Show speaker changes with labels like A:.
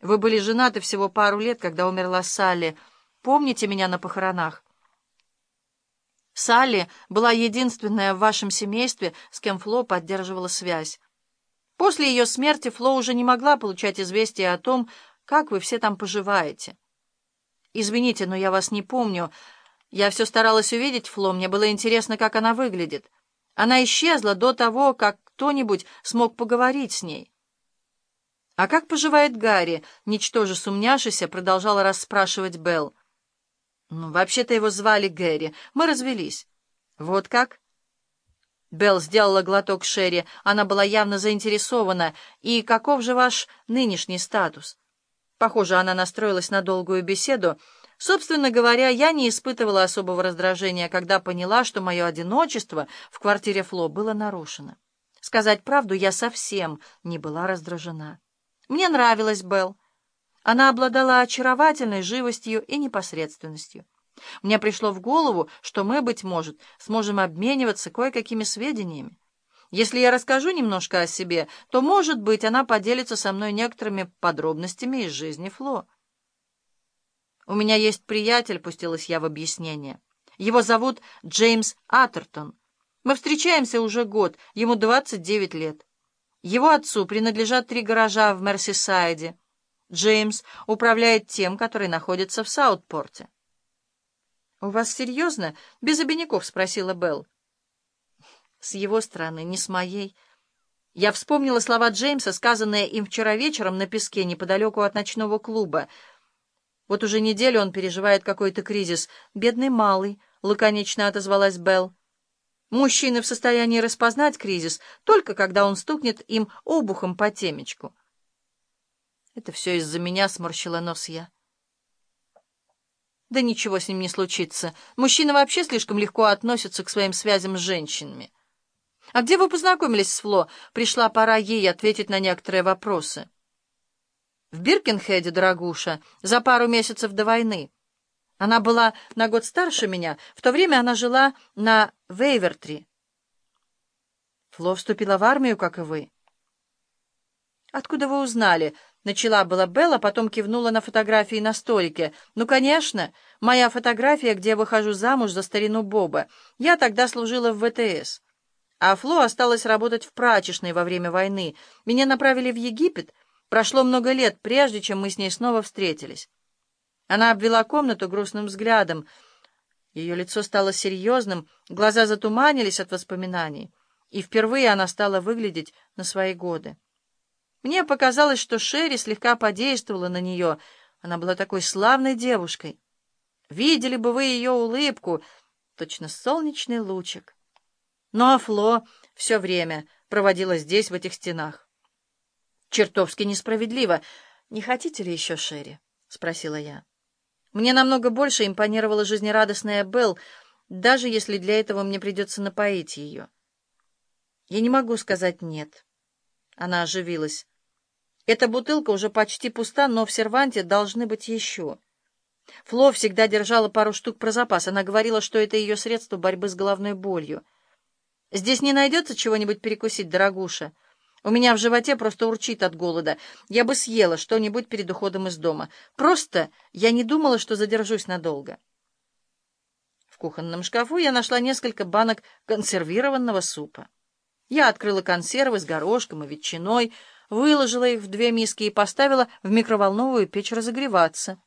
A: Вы были женаты всего пару лет, когда умерла Салли. Помните меня на похоронах? Салли была единственная в вашем семействе, с кем Фло поддерживала связь. После ее смерти Фло уже не могла получать известия о том, как вы все там поживаете. Извините, но я вас не помню. Я все старалась увидеть Фло, мне было интересно, как она выглядит. Она исчезла до того, как кто-нибудь смог поговорить с ней. «А как поживает Гарри?» — ничтоже сумняшися, продолжала расспрашивать Белл. «Ну, вообще-то его звали Гэри. Мы развелись». «Вот как?» Белл сделала глоток Шерри. Она была явно заинтересована. «И каков же ваш нынешний статус?» Похоже, она настроилась на долгую беседу. Собственно говоря, я не испытывала особого раздражения, когда поняла, что мое одиночество в квартире Фло было нарушено. Сказать правду, я совсем не была раздражена. Мне нравилась Белл. Она обладала очаровательной живостью и непосредственностью. Мне пришло в голову, что мы, быть может, сможем обмениваться кое-какими сведениями. Если я расскажу немножко о себе, то, может быть, она поделится со мной некоторыми подробностями из жизни Фло. «У меня есть приятель», — пустилась я в объяснение. «Его зовут Джеймс Атертон. Мы встречаемся уже год, ему 29 лет. Его отцу принадлежат три гаража в Мерсисайде. Джеймс управляет тем, который находится в Саутпорте. «У вас серьезно? Без обиняков?» — спросила Белл. «С его стороны, не с моей». Я вспомнила слова Джеймса, сказанные им вчера вечером на песке неподалеку от ночного клуба. Вот уже неделю он переживает какой-то кризис. «Бедный малый», — лаконично отозвалась Белл. Мужчины в состоянии распознать кризис, только когда он стукнет им обухом по темечку. Это все из-за меня сморщила нос я. Да ничего с ним не случится. Мужчины вообще слишком легко относятся к своим связям с женщинами. А где вы познакомились с Фло? Пришла пора ей ответить на некоторые вопросы. В Биркенхеде, дорогуша, за пару месяцев до войны. Она была на год старше меня. В то время она жила на Вейвертри. Фло вступила в армию, как и вы. «Откуда вы узнали?» Начала была Белла, потом кивнула на фотографии на столике. «Ну, конечно, моя фотография, где я выхожу замуж за старину Боба. Я тогда служила в ВТС. А Фло осталась работать в прачечной во время войны. Меня направили в Египет. Прошло много лет, прежде чем мы с ней снова встретились». Она обвела комнату грустным взглядом. Ее лицо стало серьезным, глаза затуманились от воспоминаний, и впервые она стала выглядеть на свои годы. Мне показалось, что Шерри слегка подействовала на нее. Она была такой славной девушкой. Видели бы вы ее улыбку, точно солнечный лучик. Ну а Фло все время проводила здесь, в этих стенах. Чертовски несправедливо. Не хотите ли еще Шерри? — спросила я. Мне намного больше импонировала жизнерадостная Белл, даже если для этого мне придется напоить ее. Я не могу сказать «нет». Она оживилась. Эта бутылка уже почти пуста, но в серванте должны быть еще. Фло всегда держала пару штук про запас. Она говорила, что это ее средство борьбы с головной болью. «Здесь не найдется чего-нибудь перекусить, дорогуша?» У меня в животе просто урчит от голода. Я бы съела что-нибудь перед уходом из дома. Просто я не думала, что задержусь надолго. В кухонном шкафу я нашла несколько банок консервированного супа. Я открыла консервы с горошком и ветчиной, выложила их в две миски и поставила в микроволновую печь разогреваться.